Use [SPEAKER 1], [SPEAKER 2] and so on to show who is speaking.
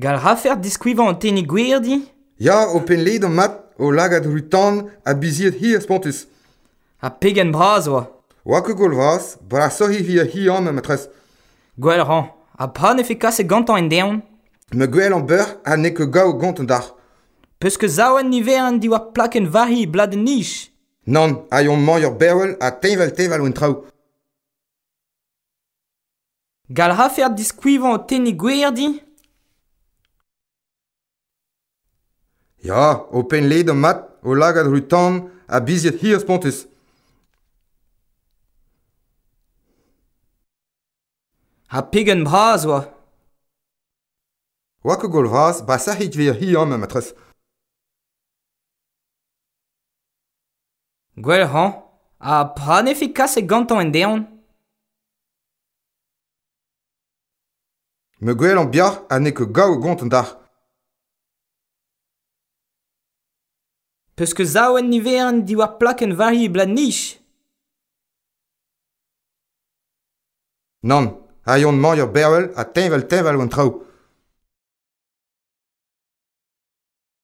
[SPEAKER 1] Gal rafer diskuivañ an tenni gwerdi
[SPEAKER 2] Ya, o pen led an mat o lagad rutan a biziet hi spontus.
[SPEAKER 1] A pegen braz oa.
[SPEAKER 2] Oa ke gol vras, brasohi vi a hi an ma matres.
[SPEAKER 1] Gwell ran, a pa ne fe kase gantan en deon.
[SPEAKER 2] Me gwell an beur a ne ke gao gantan dar.
[SPEAKER 1] Peus ke zaouan niver an diwa plaken vahi blad nish.
[SPEAKER 2] Non, a yon man yor berwel a teñvel teval oen traoù.
[SPEAKER 1] Gal rafer diskuivañ o tenni gwerdi
[SPEAKER 2] Ja, o pen led o mat, o lagad rutan, a biziet hir spontus.
[SPEAKER 1] Ha pegen braz oa.
[SPEAKER 2] Oa kogol vras, ba sahit vir hi am matres.
[SPEAKER 1] Gwell han, a pran e gantan en deon.
[SPEAKER 2] Me gwell an biar, a ne ke gao gant an dar.
[SPEAKER 1] Peus ket zaouenn niveren diwar plakenn vari e blad nij.
[SPEAKER 2] Non, a yon mañ ur berwel a teñvel teñvel an traoù.